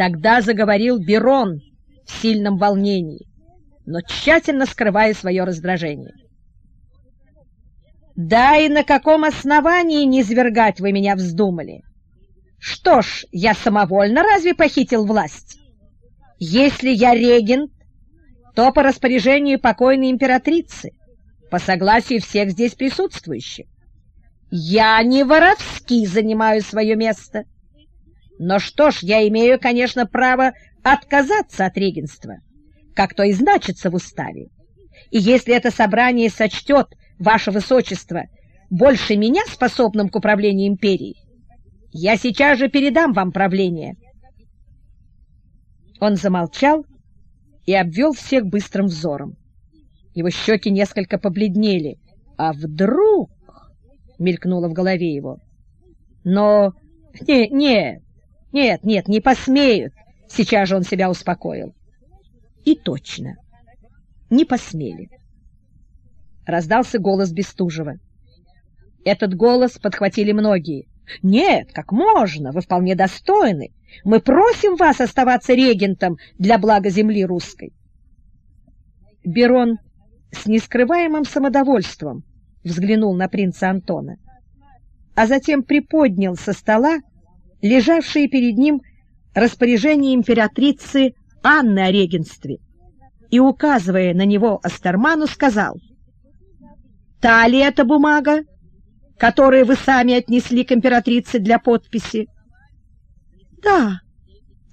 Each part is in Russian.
Тогда заговорил Берон в сильном волнении, но тщательно скрывая свое раздражение. «Да и на каком основании не свергать вы меня вздумали? Что ж, я самовольно разве похитил власть? Если я регент, то по распоряжению покойной императрицы, по согласию всех здесь присутствующих. Я не воровски занимаю свое место. Но что ж, я имею, конечно, право отказаться от регенства, как то и значится в уставе. И если это собрание сочтет, ваше высочество, больше меня способным к управлению империей, я сейчас же передам вам правление. Он замолчал и обвел всех быстрым взором. Его щеки несколько побледнели. А вдруг... мелькнуло в голове его. Но... Не, нет, нет, нет, не посмеют. Сейчас же он себя успокоил. И точно, не посмели. Раздался голос Бестужева. Этот голос подхватили многие. «Нет, как можно, вы вполне достойны. Мы просим вас оставаться регентом для блага земли русской». Берон с нескрываемым самодовольством взглянул на принца Антона, а затем приподнял со стола лежавшие перед ним распоряжение императрицы Анны о регенстве и, указывая на него Астерману, сказал, «Та ли эта бумага, которую вы сами отнесли к императрице для подписи?» «Да,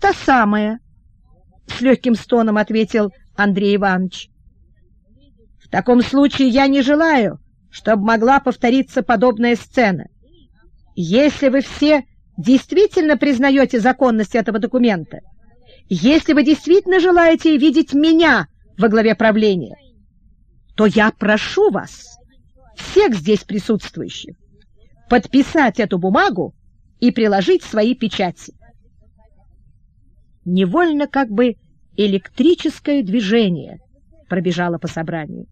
та самая», — с легким стоном ответил Андрей Иванович. В таком случае я не желаю, чтобы могла повториться подобная сцена. Если вы все действительно признаете законность этого документа, если вы действительно желаете видеть меня во главе правления, то я прошу вас, всех здесь присутствующих, подписать эту бумагу и приложить свои печати. Невольно как бы электрическое движение пробежало по собранию.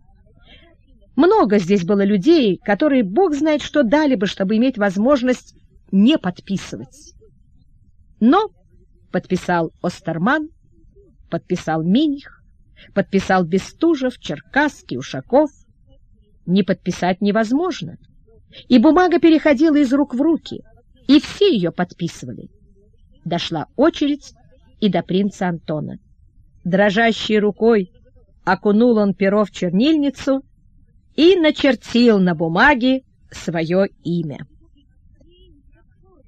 Много здесь было людей, которые, бог знает, что дали бы, чтобы иметь возможность не подписывать. Но подписал Остерман, подписал Миних, подписал Бестужев, Черкасский, Ушаков. Не подписать невозможно. И бумага переходила из рук в руки, и все ее подписывали. Дошла очередь и до принца Антона. Дрожащей рукой окунул он перо в чернильницу — и начертил на бумаге свое имя.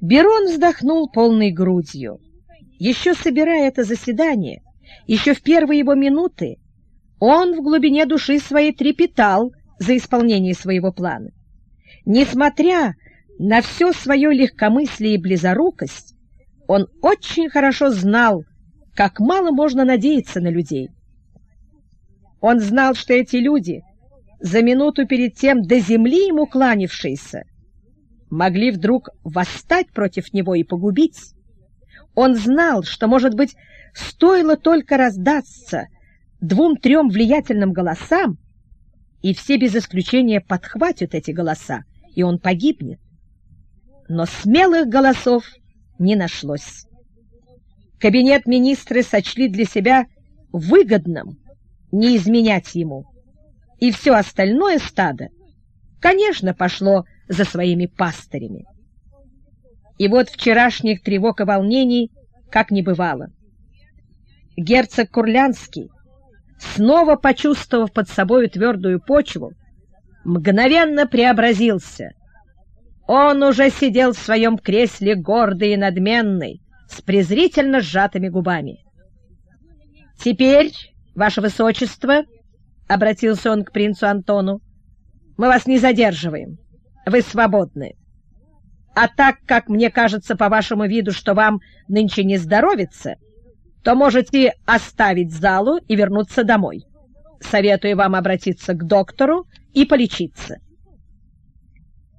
Берон вздохнул полной грудью. Еще собирая это заседание, еще в первые его минуты, он в глубине души своей трепетал за исполнение своего плана. Несмотря на все свое легкомыслие и близорукость, он очень хорошо знал, как мало можно надеяться на людей. Он знал, что эти люди за минуту перед тем до земли ему кланявшиеся, могли вдруг восстать против него и погубить. Он знал, что, может быть, стоило только раздаться двум-трем влиятельным голосам, и все без исключения подхватят эти голоса, и он погибнет. Но смелых голосов не нашлось. Кабинет министры сочли для себя выгодным не изменять ему и все остальное стадо, конечно, пошло за своими пастырями. И вот вчерашних тревог и волнений как не бывало. Герцог Курлянский, снова почувствовав под собой твердую почву, мгновенно преобразился. Он уже сидел в своем кресле гордый и надменный, с презрительно сжатыми губами. «Теперь, ваше высочество», — обратился он к принцу Антону, — мы вас не задерживаем, вы свободны. А так как мне кажется по вашему виду, что вам нынче не здоровится, то можете оставить залу и вернуться домой. Советую вам обратиться к доктору и полечиться.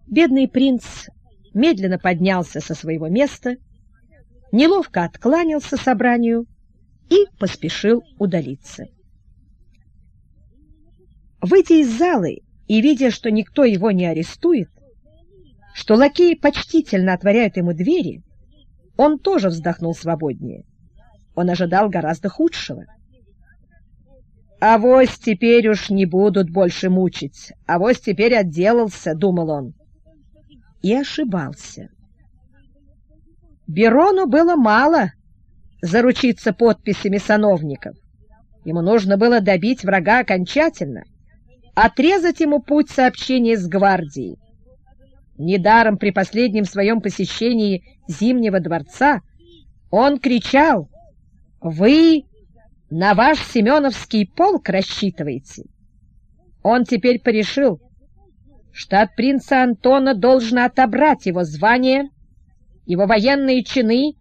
Бедный принц медленно поднялся со своего места, неловко откланялся собранию и поспешил удалиться. Выйдя из залы и видя, что никто его не арестует, что лакеи почтительно отворяют ему двери, он тоже вздохнул свободнее. он ожидал гораздо худшего. «Авось теперь уж не будут больше мучить, авось теперь отделался», — думал он. И ошибался. Берону было мало заручиться подписями сановников. Ему нужно было добить врага окончательно, отрезать ему путь сообщения с гвардией. Недаром при последнем своем посещении Зимнего дворца он кричал «Вы на ваш Семеновский полк рассчитываете?» Он теперь порешил, что от принца Антона должно отобрать его звание, его военные чины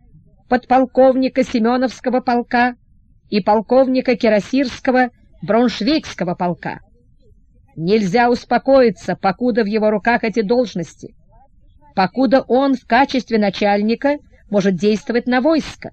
подполковника Семеновского полка и полковника Кирасирского Броншвейгского полка. Нельзя успокоиться, покуда в его руках эти должности, покуда он в качестве начальника может действовать на войско.